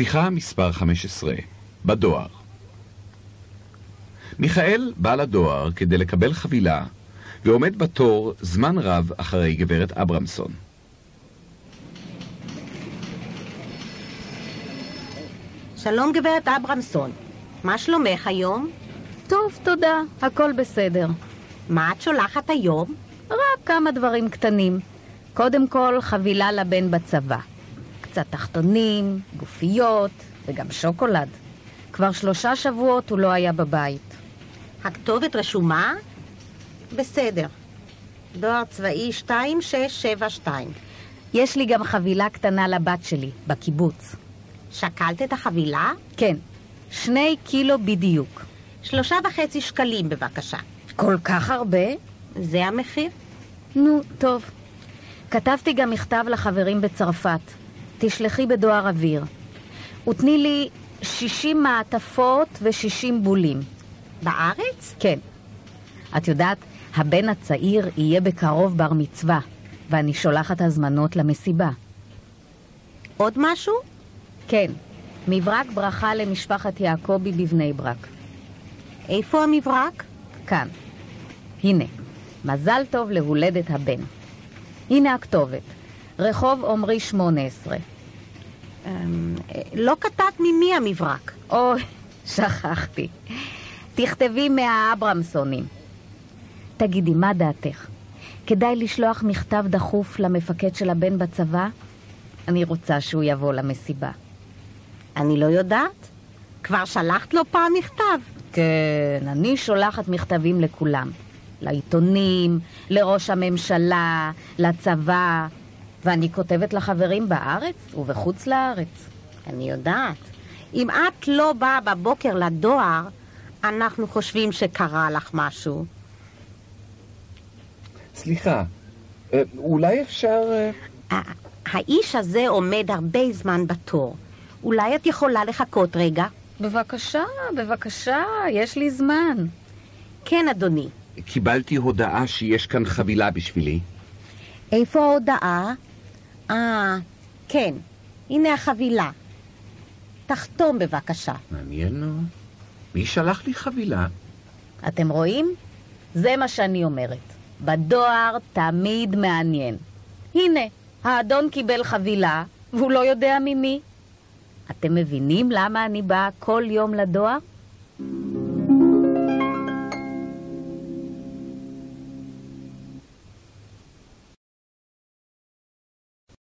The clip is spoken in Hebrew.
שיחה מספר 15, בדואר. מיכאל בא לדואר כדי לקבל חבילה, ועומד בתור זמן רב אחרי גברת אברמסון. שלום גברת אברמסון, מה שלומך היום? טוב, תודה, הכל בסדר. מה את שולחת היום? רק כמה דברים קטנים. קודם כל, חבילה לבן בצבא. קצת תחתונים, גופיות וגם שוקולד. כבר שלושה שבועות הוא לא היה בבית. הכתובת רשומה? בסדר. דואר צבאי 2672. יש לי גם חבילה קטנה לבת שלי, בקיבוץ. שקלת את החבילה? כן, שני קילו בדיוק. שלושה וחצי שקלים בבקשה. כל כך הרבה? זה המחיר? נו, טוב. כתבתי גם מכתב לחברים בצרפת. תשלחי בדואר אוויר. ותני לי 60 מעטפות ו-60 בולים. בארץ? כן. את יודעת, הבן הצעיר יהיה בקרוב בר מצווה, ואני שולחת הזמנות למסיבה. עוד משהו? כן, מברק ברכה למשפחת יעקבי בבני ברק. איפה המברק? כאן. הנה, מזל טוב להולדת הבן. הנה הכתובת, רחוב עמרי 18. אמ, לא כתבת ממי המברק. אוי, שכחתי. תכתבי מהאברמסונים. תגידי, מה דעתך? כדאי לשלוח מכתב דחוף למפקד של הבן בצבא? אני רוצה שהוא יבוא למסיבה. אני לא יודעת. כבר שלחת לו פעם מכתב? כן, אני שולחת מכתבים לכולם. לעיתונים, לראש הממשלה, לצבא, ואני כותבת לחברים בארץ ובחוץ לארץ. אני יודעת. אם את לא באה בבוקר לדואר, אנחנו חושבים שקרה לך משהו. סליחה, אה, אולי אפשר... אה, האיש הזה עומד הרבה זמן בתור. אולי את יכולה לחכות רגע? בבקשה, בבקשה, יש לי זמן. כן, אדוני. קיבלתי הודעה שיש כאן חבילה בשבילי. איפה ההודעה? אה, כן. הנה החבילה. תחתום בבקשה. מעניין נו. מי שלח לי חבילה? אתם רואים? זה מה שאני אומרת. בדואר תמיד מעניין. הנה, האדון קיבל חבילה, והוא לא יודע ממי. אתם מבינים למה אני באה כל יום לדואר?